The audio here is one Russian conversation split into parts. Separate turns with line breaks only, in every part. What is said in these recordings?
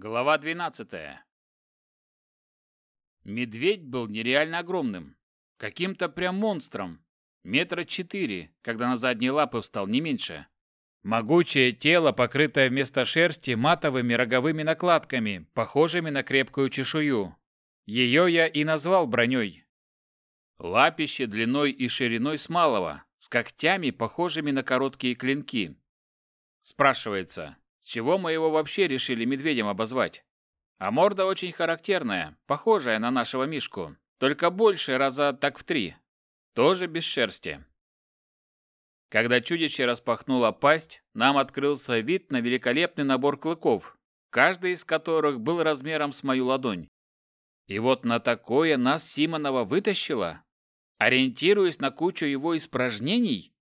Глава 12. Медведь был нереально огромным. Каким-то прям монстром. Метра четыре, когда на задние лапы встал не меньше. Могучее тело, покрытое вместо шерсти матовыми роговыми накладками, похожими на крепкую чешую. Ее я и назвал броней. Лапище длиной и шириной с малого, с когтями, похожими на короткие клинки. Спрашивается, чего мы его вообще решили медведем обозвать? А морда очень характерная, похожая на нашего Мишку, только больше раза так в три. Тоже без шерсти. Когда чудище распахнуло пасть, нам открылся вид на великолепный набор клыков, каждый из которых был размером с мою ладонь. И вот на такое нас Симонова вытащила, ориентируясь на кучу его испражнений.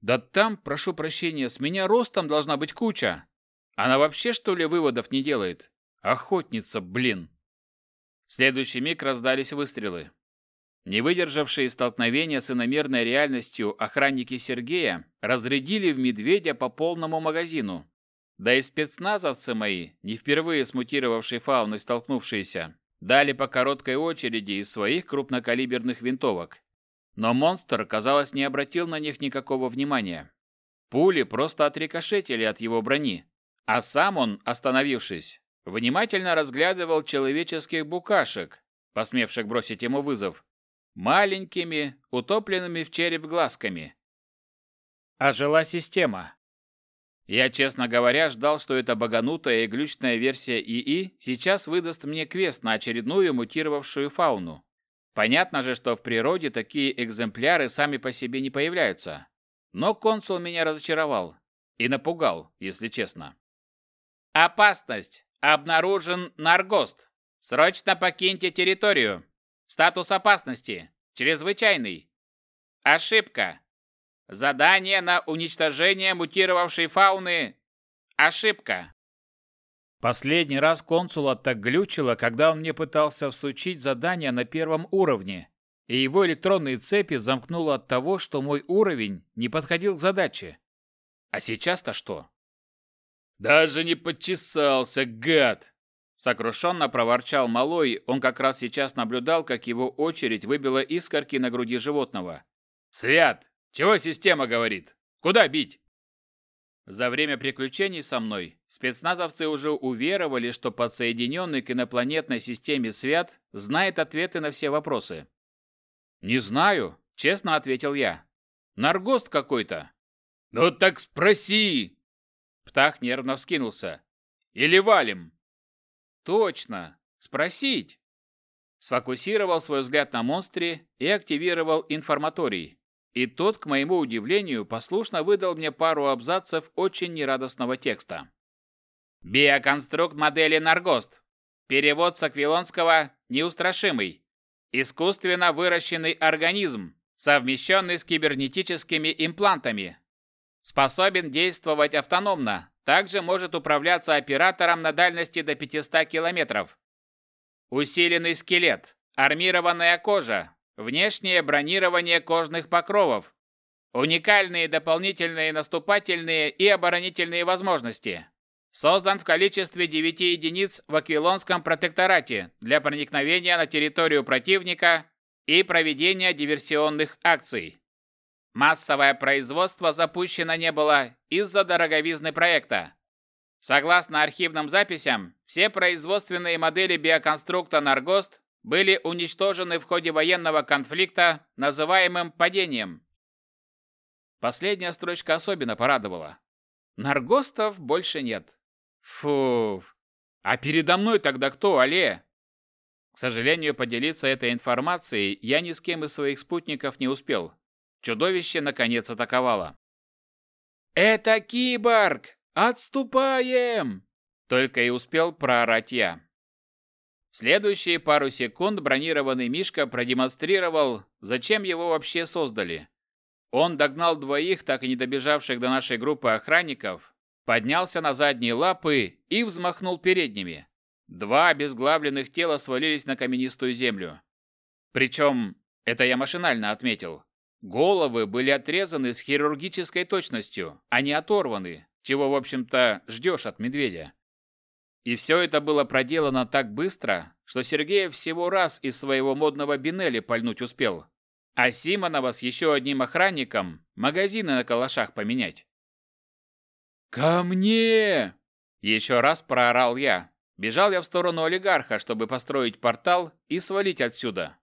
Да там, прошу прощения, с меня ростом должна быть куча. Она вообще, что ли, выводов не делает? Охотница, блин. В следующий миг раздались выстрелы. Не выдержавшие столкновения с иномерной реальностью охранники Сергея разрядили в медведя по полному магазину. Да и спецназовцы мои, не впервые с мутировавшей фауной столкнувшиеся, дали по короткой очереди из своих крупнокалиберных винтовок. Но монстр, казалось, не обратил на них никакого внимания. Пули просто отрикошетили от его брони, а сам он, остановившись, внимательно разглядывал человеческих букашек, посмевших бросить ему вызов, маленькими, утопленными в череп глазками. Ожила система. Я, честно говоря, ждал, что эта баганутая и глючная версия ИИ сейчас выдаст мне квест на очередную мутировавшую фауну. Понятно же, что в природе такие экземпляры сами по себе не появляются. Но консул меня разочаровал и напугал, если честно. Опасность. Обнаружен наргост. Срочно покиньте территорию. Статус опасности. Чрезвычайный. Ошибка. Задание на уничтожение мутировавшей фауны. Ошибка. Последний раз консула так глючило, когда он мне пытался всучить задание на первом уровне, и его электронные цепи замкнуло от того, что мой уровень не подходил к задаче. А сейчас-то что? «Даже не подчесался, гад!» Сокрушенно проворчал малой, он как раз сейчас наблюдал, как его очередь выбила искорки на груди животного. «Свят! Чего система говорит? Куда бить?» За время приключений со мной спецназовцы уже уверовали, что подсоединенный к инопланетной системе Свят знает ответы на все вопросы. «Не знаю», — честно ответил я. «Наргост какой-то». «Ну так спроси!» Птах нервно вскинулся. «Или валим?» «Точно! Спросить!» Сфокусировал свой взгляд на монстре и активировал информаторий. И тот, к моему удивлению, послушно выдал мне пару абзацев очень нерадостного текста. Биоконструкт модели Наргост. Перевод с аквилонского «неустрашимый». Искусственно выращенный организм, совмещенный с кибернетическими имплантами, Способен действовать автономно, также может управляться оператором на дальности до 500 километров. Усиленный скелет, армированная кожа, внешнее бронирование кожных покровов, уникальные дополнительные наступательные и оборонительные возможности. Создан в количестве 9 единиц в Аквилонском протекторате для проникновения на территорию противника и проведения диверсионных акций. Массовое производство запущено не было из-за дороговизны проекта. Согласно архивным записям, все производственные модели биоконструкта «Наргост» были уничтожены в ходе военного конфликта, называемым «падением». Последняя строчка особенно порадовала. Наргостов больше нет. Фу. А передо мной тогда кто, Алле? К сожалению, поделиться этой информацией я ни с кем из своих спутников не успел. Чудовище наконец атаковало. «Это киборг! Отступаем!» Только и успел проорать я. В следующие пару секунд бронированный Мишка продемонстрировал, зачем его вообще создали. Он догнал двоих, так и не добежавших до нашей группы охранников, поднялся на задние лапы и взмахнул передними. Два обезглавленных тела свалились на каменистую землю. Причем, это я машинально отметил, Головы были отрезаны с хирургической точностью, а не оторваны, чего, в общем-то, ждешь от медведя. И все это было проделано так быстро, что Сергеев всего раз из своего модного Бинелли пальнуть успел. А Симонова с еще одним охранником магазины на калашах поменять. «Ко мне!» Еще раз проорал я. Бежал я в сторону олигарха, чтобы построить портал и свалить отсюда.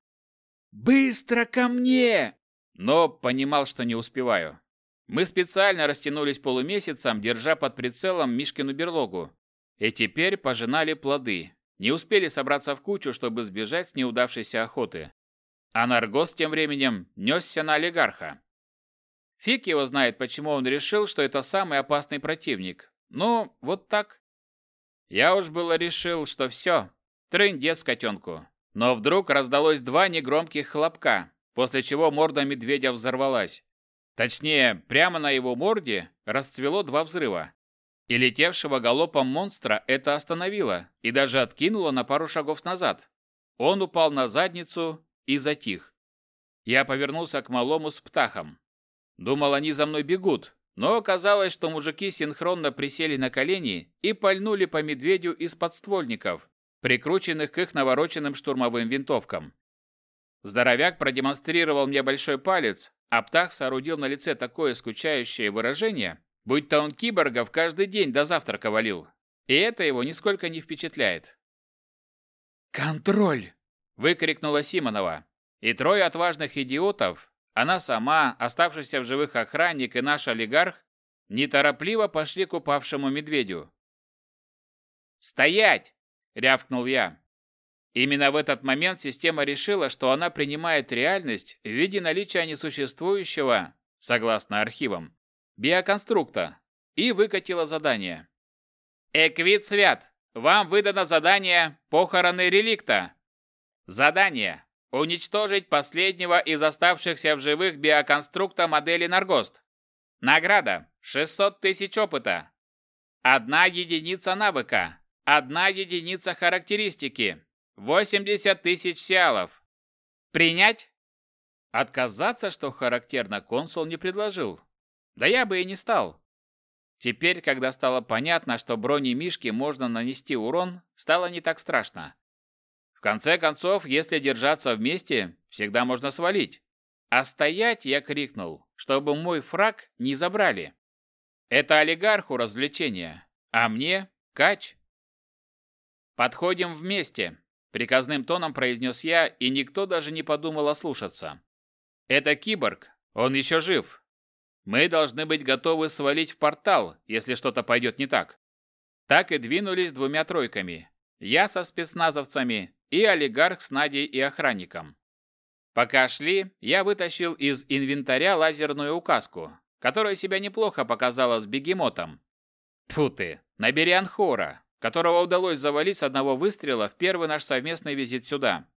«Быстро ко мне!» Но понимал, что не успеваю. Мы специально растянулись полумесяцем, держа под прицелом Мишкину берлогу. И теперь пожинали плоды. Не успели собраться в кучу, чтобы сбежать с неудавшейся охоты. А Наргос тем временем несся на олигарха. Фиг его знает, почему он решил, что это самый опасный противник. Ну, вот так. Я уж было решил, что все, трындец котенку. Но вдруг раздалось два негромких хлопка, после чего морда медведя взорвалась. Точнее, прямо на его морде расцвело два взрыва. И летевшего галопом монстра это остановило и даже откинуло на пару шагов назад. Он упал на задницу и затих. Я повернулся к малому с птахом. Думал, они за мной бегут, но оказалось, что мужики синхронно присели на колени и пальнули по медведю из подствольников, прикрученных к их навороченным штурмовым винтовкам. Здоровяк продемонстрировал мне большой палец, а Птах соорудил на лице такое скучающее выражение, будто он киборгов каждый день до завтрака валил. И это его нисколько не впечатляет. «Контроль!» – выкрикнула Симонова. И трое отважных идиотов, она сама, оставшийся в живых охранник и наш олигарх, неторопливо пошли к упавшему медведю. «Стоять!» – рявкнул я. Именно в этот момент система решила, что она принимает реальность в виде наличия несуществующего, согласно архивам, биоконструкта и выкатила задание. «Эквит Свят, вам выдано задание «Похороны реликта». Задание – уничтожить последнего из оставшихся в живых биоконструкта модели Наргост. Награда – 600 тысяч опыта. Одна единица навыка. Одна единица характеристики. 80 тысяч сиалов. Принять? Отказаться, что характерно, консул не предложил. Да я бы и не стал. Теперь, когда стало понятно, что броне Мишки можно нанести урон, стало не так страшно. В конце концов, если держаться вместе, всегда можно свалить. А стоять я крикнул, чтобы мой фраг не забрали. Это олигарху развлечение, а мне – кач. Подходим вместе, Приказным тоном произнес я, и никто даже не подумал ослушаться. «Это киборг. Он еще жив. Мы должны быть готовы свалить в портал, если что-то пойдет не так». Так и двинулись двумя тройками. Я со спецназовцами и олигарх с Надей и охранником. Пока шли, я вытащил из инвентаря лазерную указку, которая себя неплохо показала с бегемотом. Тьфу ты, набери анхора, которого удалось завалить с одного выстрела в первый наш совместный визит сюда.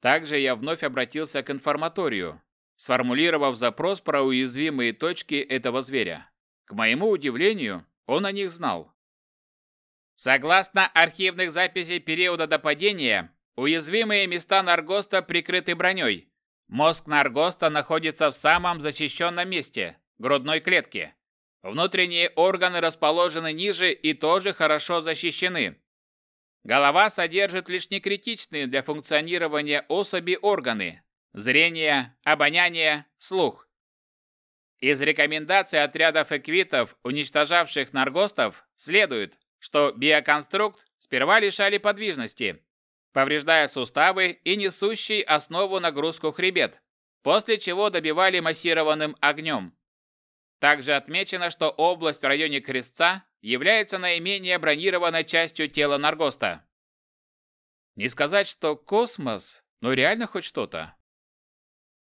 Также я вновь обратился к информаторию, сформулировав запрос про уязвимые точки этого зверя. К моему удивлению, он о них знал. Согласно архивных записей периода до падения, уязвимые места Наргоста прикрыты броней. Мозг Наргоста находится в самом защищенном месте – грудной клетке. Внутренние органы расположены ниже и тоже хорошо защищены. Голова содержит лишь некритичные для функционирования особи органы – зрение, обоняние, слух. Из рекомендаций отрядов эквитов, уничтожавших наргостов, следует, что биоконструкт сперва лишали подвижности, повреждая суставы и несущий основу нагрузку хребет, после чего добивали массированным огнем. Также отмечено, что область в районе крестца является наименее бронированной частью тела Наргоста. Не сказать, что космос, но реально хоть что-то.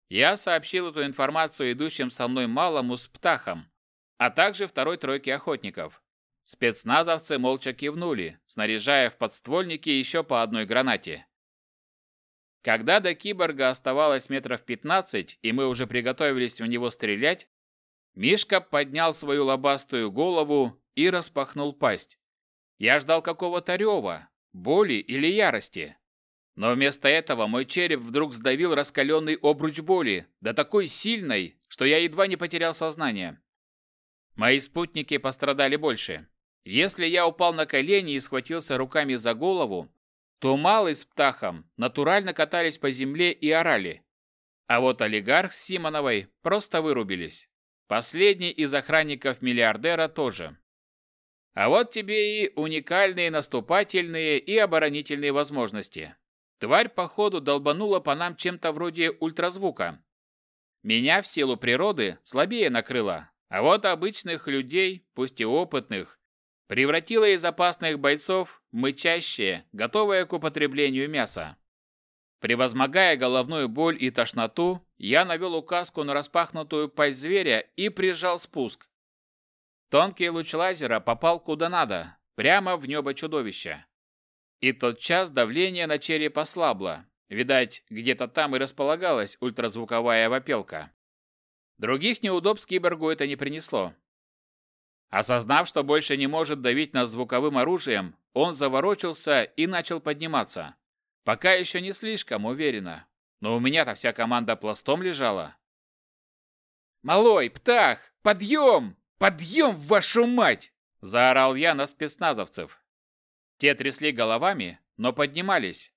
Я сообщил эту информацию идущим со мной малому с птахом, а также второй тройке охотников. Спецназовцы молча кивнули, снаряжая в подствольники еще по одной гранате. Когда до киборга оставалось метров 15, и мы уже приготовились в него стрелять, Мишка поднял свою лобастую голову и распахнул пасть. Я ждал какого-то рева, боли или ярости. Но вместо этого мой череп вдруг сдавил раскаленный обруч боли, да такой сильной, что я едва не потерял сознание. Мои спутники пострадали больше. Если я упал на колени и схватился руками за голову, то Малый с Птахом натурально катались по земле и орали. А вот олигарх с Симоновой просто вырубились. Последний из охранников миллиардера тоже. А вот тебе и уникальные наступательные и оборонительные возможности. Тварь, походу, долбанула по нам чем-то вроде ультразвука. Меня в силу природы слабее накрыла, а вот обычных людей, пусть и опытных, превратила из опасных бойцов в готовое к употреблению мясо. Превозмогая головную боль и тошноту, я навел указку на распахнутую пасть зверя и прижал спуск. Тонкий луч лазера попал куда надо, прямо в небо чудовища. И тотчас давление на череп ослабло. Видать, где-то там и располагалась ультразвуковая вопелка. Других неудобств киборгу это не принесло. Осознав, что больше не может давить нас звуковым оружием, он заворочился и начал подниматься. Пока еще не слишком уверенно, но у меня-то вся команда пластом лежала. «Малой, птах, подъем! Подъем, вашу мать!» – заорал я на спецназовцев. Те трясли головами, но поднимались.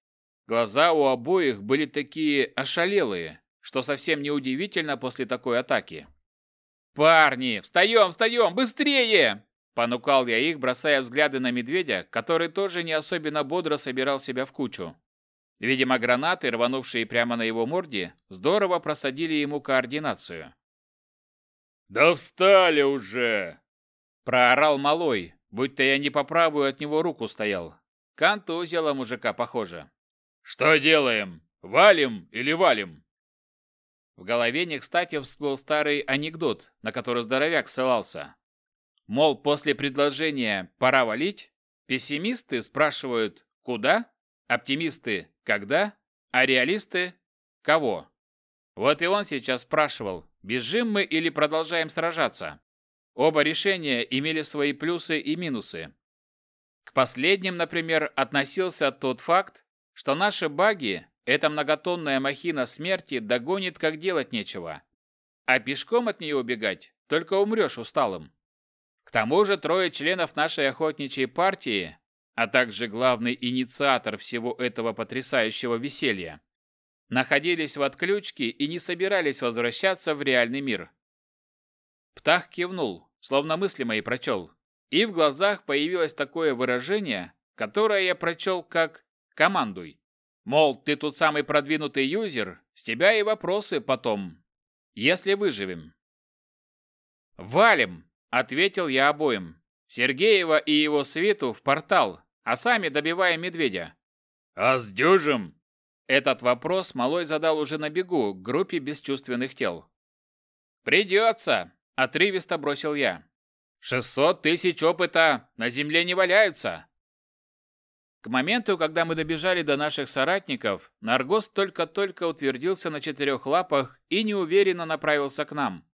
Глаза у обоих были такие ошалелые, что совсем неудивительно после такой атаки. «Парни, встаем, встаем, быстрее!» Понукал я их, бросая взгляды на медведя, который тоже не особенно бодро собирал себя в кучу. Видимо, гранаты, рванувшие прямо на его морде, здорово просадили ему координацию.
«Да встали уже!»
Проорал малой, будто я не по правую от него руку стоял. Контузило мужика, похоже.
«Что делаем? Валим или валим?»
В голове не кстати всплыл старый анекдот, на который здоровяк ссылался. Мол, после предложения «пора валить» пессимисты спрашивают «куда?», оптимисты когда, а реалисты – кого. Вот и он сейчас спрашивал, бежим мы или продолжаем сражаться. Оба решения имели свои плюсы и минусы. К последним, например, относился тот факт, что наши баги эта многотонная махина смерти догонит, как делать нечего. А пешком от нее убегать только умрешь усталым. К тому же трое членов нашей охотничьей партии а также главный инициатор всего этого потрясающего веселья, находились в отключке и не собирались возвращаться в реальный мир. Птах кивнул, словно мысли мои прочел, и в глазах появилось такое выражение, которое я прочел как «командуй». Мол, ты тут самый продвинутый юзер, с тебя и вопросы потом, если выживем. «Валим!» – ответил я обоим. Сергеева и его свиту в портал, а сами добиваем медведя.
А с дюжем?
Этот вопрос Малой задал уже на бегу к группе бесчувственных тел. «Придется!» – отрывисто бросил я. «Шестьсот тысяч опыта на земле не валяются!» К моменту, когда мы добежали до наших соратников, Наргос только-только утвердился на четырех лапах и неуверенно направился к нам.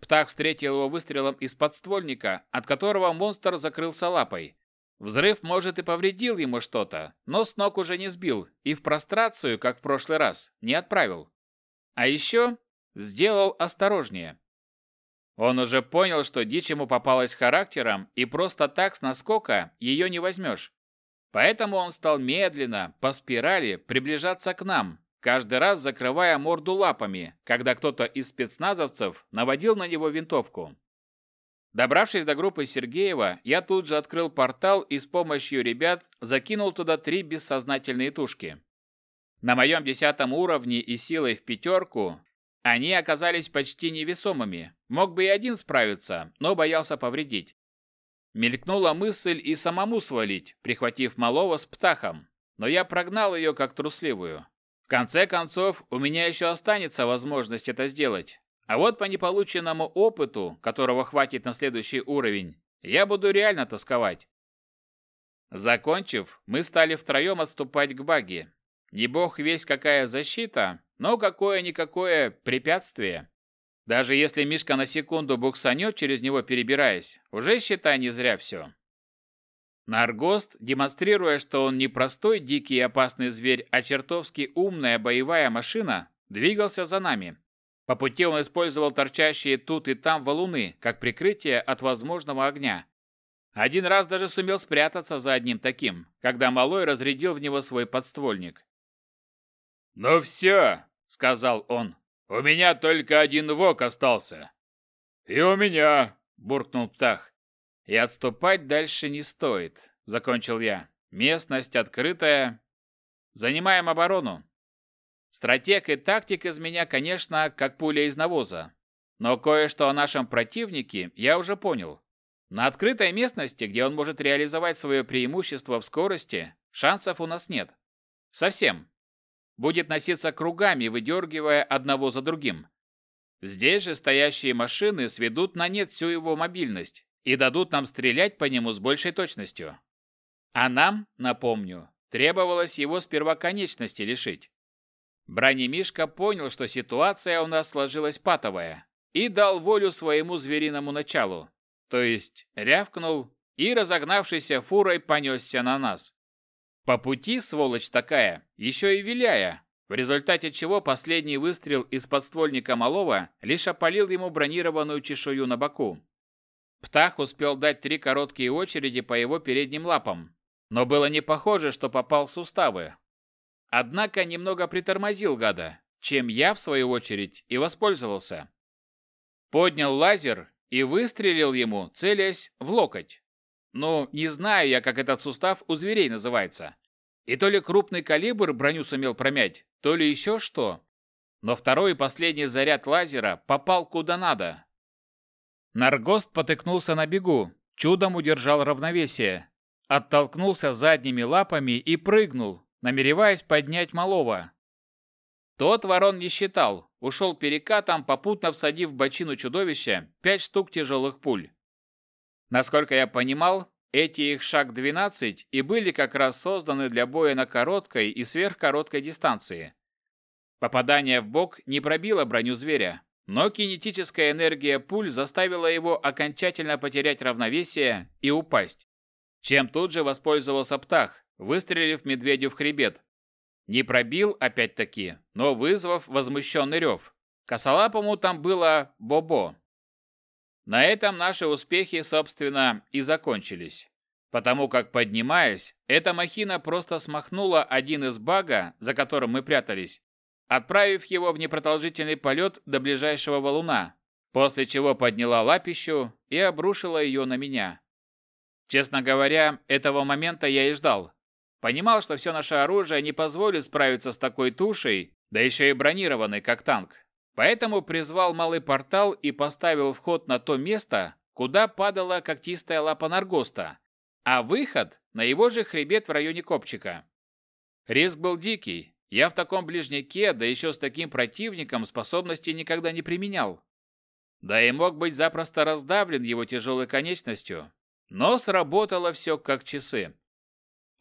Птах встретил его выстрелом из подствольника, от которого монстр закрылся лапой, Взрыв, может, и повредил ему что-то, но с ног уже не сбил и в прострацию, как в прошлый раз, не отправил. А еще сделал осторожнее. Он уже понял, что дичь ему попалась характером, и просто так с наскока ее не возьмешь. Поэтому он стал медленно, по спирали, приближаться к нам, каждый раз закрывая морду лапами, когда кто-то из спецназовцев наводил на него винтовку. Добравшись до группы Сергеева, я тут же открыл портал и с помощью ребят закинул туда три бессознательные тушки. На моем десятом уровне и силой в пятерку они оказались почти невесомыми. Мог бы и один справиться, но боялся повредить. Мелькнула мысль и самому свалить, прихватив малого с птахом, но я прогнал ее как трусливую. В конце концов, у меня еще останется возможность это сделать, а вот по неполученному опыту, которого хватит на следующий уровень, я буду реально тосковать. Закончив, мы стали втроем отступать к баги. Не бог весь какая защита, но какое-никакое препятствие. Даже если Мишка на секунду буксанет через него перебираясь, уже считай не зря все. Наргост, демонстрируя, что он не простой дикий и опасный зверь, а чертовски умная боевая машина, двигался за нами. По пути он использовал торчащие тут и там валуны, как прикрытие от возможного огня. Один раз даже сумел спрятаться за одним таким, когда малой разрядил в него свой подствольник.
«Ну все», — сказал он, — «у меня только один вок остался». «И у меня», — буркнул Птах.
«И отступать дальше не стоит», — закончил я. «Местность открытая. Занимаем оборону. Стратег и тактик из меня, конечно, как пуля из навоза. Но кое-что о нашем противнике я уже понял. На открытой местности, где он может реализовать свое преимущество в скорости, шансов у нас нет. Совсем. Будет носиться кругами, выдергивая одного за другим. Здесь же стоящие машины сведут на нет всю его мобильность и дадут нам стрелять по нему с большей точностью. А нам, напомню, требовалось его сперва конечности лишить. Бронемишка понял, что ситуация у нас сложилась патовая, и дал волю своему звериному началу, то есть рявкнул и, разогнавшийся фурой, понесся на нас. По пути, сволочь такая, еще и виляя, в результате чего последний выстрел из подствольника малого лишь опалил ему бронированную чешую на боку. Птах успел дать три короткие очереди по его передним лапам, но было не похоже, что попал в суставы, Однако немного притормозил гада, чем я, в свою очередь, и воспользовался. Поднял лазер и выстрелил ему, целясь в локоть. Ну, не знаю я, как этот сустав у зверей называется. И то ли крупный калибр броню сумел промять, то ли еще что. Но второй и последний заряд лазера попал куда надо. Наргост потыкнулся на бегу, чудом удержал равновесие. Оттолкнулся задними лапами и прыгнул, намереваясь поднять малого. Тот ворон не считал, ушел перекатом, попутно всадив в бочину чудовища пять штук тяжелых пуль. Насколько я понимал, эти их шаг 12 и были как раз созданы для боя на короткой и сверхкороткой дистанции. Попадание в бок не пробило броню зверя, но кинетическая энергия пуль заставила его окончательно потерять равновесие и упасть, чем тут же воспользовался Птах, выстрелив медведю в хребет. Не пробил, опять-таки, но вызвав возмущенный рев. Косолапому там было бобо. На этом наши успехи, собственно, и закончились. Потому как, поднимаясь, эта махина просто смахнула один из бага, за которым мы прятались, отправив его в непродолжительный полет до ближайшего валуна, после чего подняла лапищу и обрушила ее на меня. Честно говоря, этого момента я и ждал. Понимал, что все наше оружие не позволит справиться с такой тушей, да еще и бронированной, как танк. Поэтому призвал малый портал и поставил вход на то место, куда падала когтистая лапа Наргоста, а выход на его же хребет в районе копчика. Риск был дикий. Я в таком ближняке, да еще с таким противником, способности никогда не применял. Да и мог быть запросто раздавлен его тяжелой конечностью. Но сработало все как часы.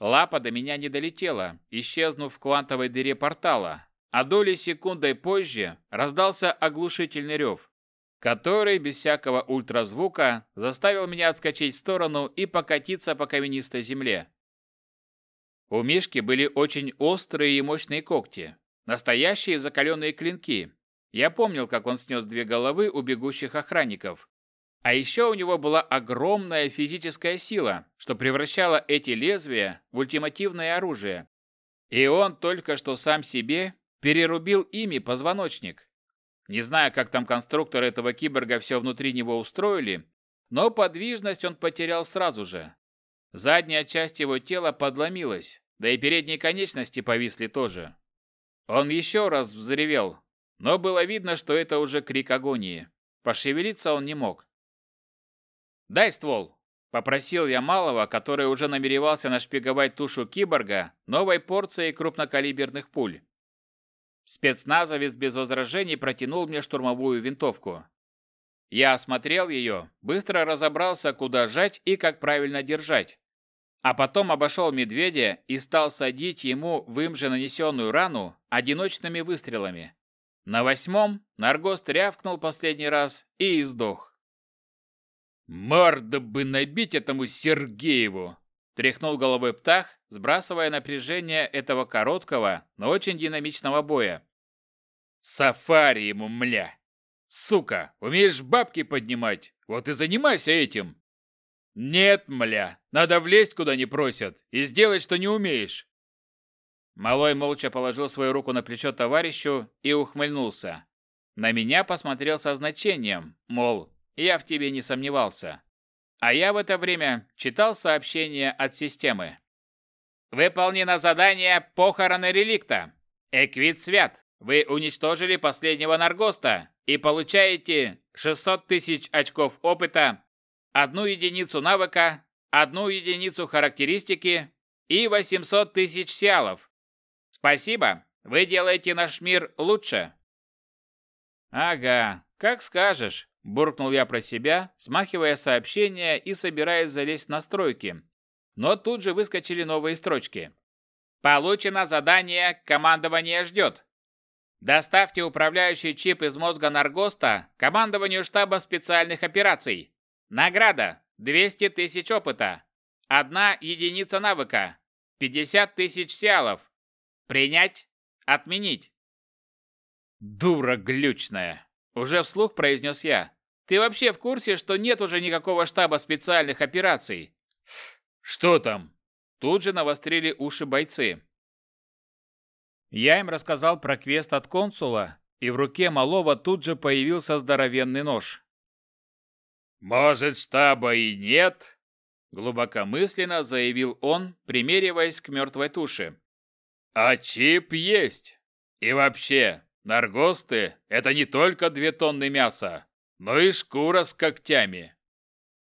Лапа до меня не долетела, исчезнув в квантовой дыре портала, а доли секундой позже раздался оглушительный рев, который без всякого ультразвука заставил меня отскочить в сторону и покатиться по каменистой земле. У Мишки были очень острые и мощные когти, настоящие закаленные клинки. Я помнил, как он снес две головы у бегущих охранников, а еще у него была огромная физическая сила, что превращала эти лезвия в ультимативное оружие. И он только что сам себе перерубил ими позвоночник. Не знаю, как там конструкторы этого киборга все внутри него устроили, но подвижность он потерял сразу же. Задняя часть его тела подломилась, да и передние конечности повисли тоже. Он еще раз взревел, но было видно, что это уже крик агонии. Пошевелиться он не мог. «Дай ствол!» – попросил я малого, который уже намеревался нашпиговать тушу киборга новой порцией крупнокалиберных пуль. Спецназовец без возражений протянул мне штурмовую винтовку. Я осмотрел ее, быстро разобрался, куда жать и как правильно держать. А потом обошел медведя и стал садить ему в им же нанесенную рану одиночными выстрелами. На восьмом Наргост рявкнул последний раз и издох.
«Морда бы набить этому Сергееву!»
Тряхнул головой птах, сбрасывая напряжение этого короткого, но очень динамичного боя.
«Сафари ему, мля! Сука, умеешь бабки поднимать? Вот и занимайся этим!» Нет, мля, надо влезть куда не просят и сделать, что не умеешь.
Малой молча положил свою руку на плечо товарищу и ухмыльнулся. На меня посмотрел со значением, мол, я в тебе не сомневался. А я в это время читал сообщение от системы. Выполнено задание «Похороны реликта». Эквит свят. Вы уничтожили последнего Наргоста и получаете 600 тысяч очков опыта, одну единицу навыка, одну единицу характеристики и 800 тысяч сиалов. Спасибо, вы делаете наш мир лучше. Ага, как скажешь, буркнул я про себя, смахивая сообщение и собираясь залезть в настройки. Но тут же выскочили новые строчки. Получено задание «Командование ждет». Доставьте управляющий чип из мозга Наргоста командованию штаба специальных операций. Награда – 200 тысяч опыта. Одна единица навыка. 50 тысяч сиалов. Принять? Отменить? Дура глючная. Уже вслух произнес я. Ты вообще в курсе, что нет уже никакого штаба специальных операций?
Что там?
Тут же навострили уши бойцы. Я им рассказал про квест от консула, и в руке малого тут же появился здоровенный нож.
«Может, штаба и нет?»
Глубокомысленно заявил он, примериваясь к мертвой туше.
«А чип есть. И вообще, наргосты – это не только две тонны мяса, но и шкура с когтями.